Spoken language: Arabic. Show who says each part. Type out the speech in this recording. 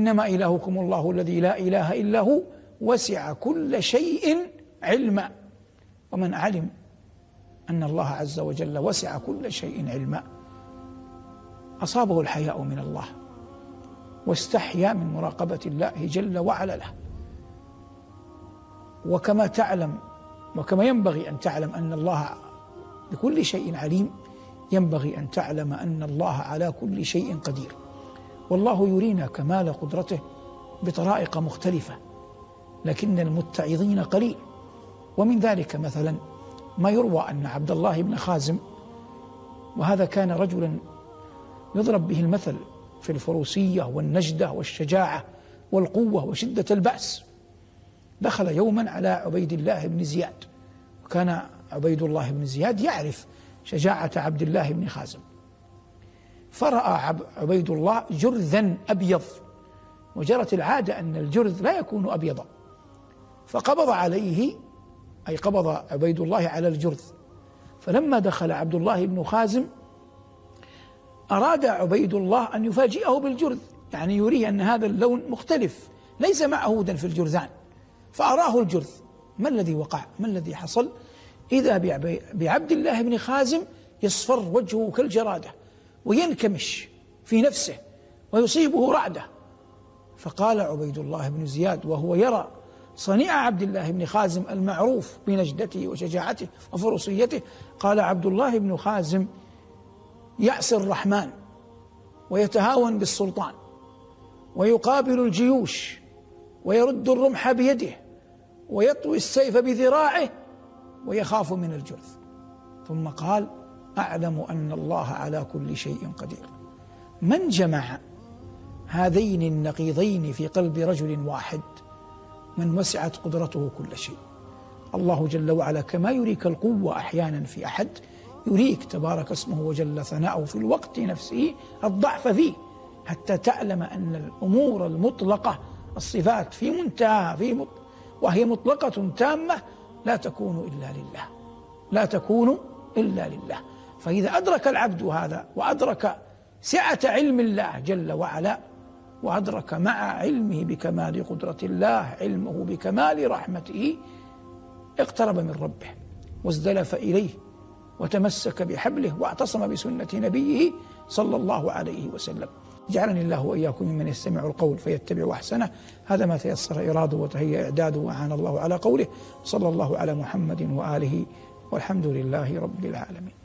Speaker 1: إنما إلهكم الله الذي لا إله إلا هو وسع كل شيء علما. ومن علم أن الله عز وجل وسع كل شيء علما أصابه الحياء من الله واستحيا من مراقبة الله جل وعلا له. وكما تعلم وكما ينبغي أن تعلم أن الله بكل شيء عليم ينبغي أن تعلم أن الله على كل شيء قدير. والله يرينا كمال قدرته بطرائق مختلفة لكن المتعظين قليل. ومن ذلك مثلا ما يروى أن عبد الله بن خازم وهذا كان رجلا يضرب به المثل في الفروسية والنجدة والشجاعة والقوة وشدة البأس. دخل يوما على عبيد الله بن زياد وكان عبيد الله بن زياد يعرف شجاعة عبد الله بن خازم. فرأى عبيد الله جرذا أبيض. وجرت العادة أن الجرذ لا يكون أبيضا فقبض عليه أي قبض عبيد الله على الجرذ. فلما دخل عبد الله بن خازم أراد عبيد الله أن يفاجئه بالجرذ. يعني يريه أن هذا اللون مختلف ليس معهودا في الجرذان. فأراه الجرذ. ما الذي وقع؟ ما الذي حصل؟ إذا بعبد الله بن خازم يصفر وجهه كالجرادة. وينكمش في نفسه ويصيبه رعدة. فقال عبيد الله بن زياد وهو يرى صنيع عبد الله بن خازم المعروف بنجدته وشجاعته وفروسيته قال عبد الله بن خازم يعصي الرحمن ويتهاون بالسلطان ويقابل الجيوش ويرد الرمح بيده ويطوي السيف بذراعه ويخاف من الجرذ ثم قال أعلم أن الله على كل شيء قدير. من جمع هذين النقيضين في قلب رجل واحد؟ من وسعت قدرته كل شيء. الله جل وعلا كما يريك القوة أحيانا في أحد يريك تبارك اسمه وجل ثناؤه في الوقت نفسه الضعف فيه حتى تعلم أن الأمور المطلقة الصفات في منتهى في مط وهي مطلقة تامة لا تكون إلا لله. لا تكون إلا لله. فإذا أدرك العبد هذا وأدرك سعة علم الله جل وعلا وأدرك مع علمه بكمال قدرة الله علمه بكمال رحمته اقترب من ربه وازدلف إليه وتمسك بحبله واعتصم بسنة نبيه صلى الله عليه وسلم. جعلني الله وإياكم ممن يستمع القول فيتبع أحسنه. هذا ما تيسر إرادة وتهيأ اعداده وأعان الله على قوله صلى الله على محمد وآله والحمد لله رب العالمين.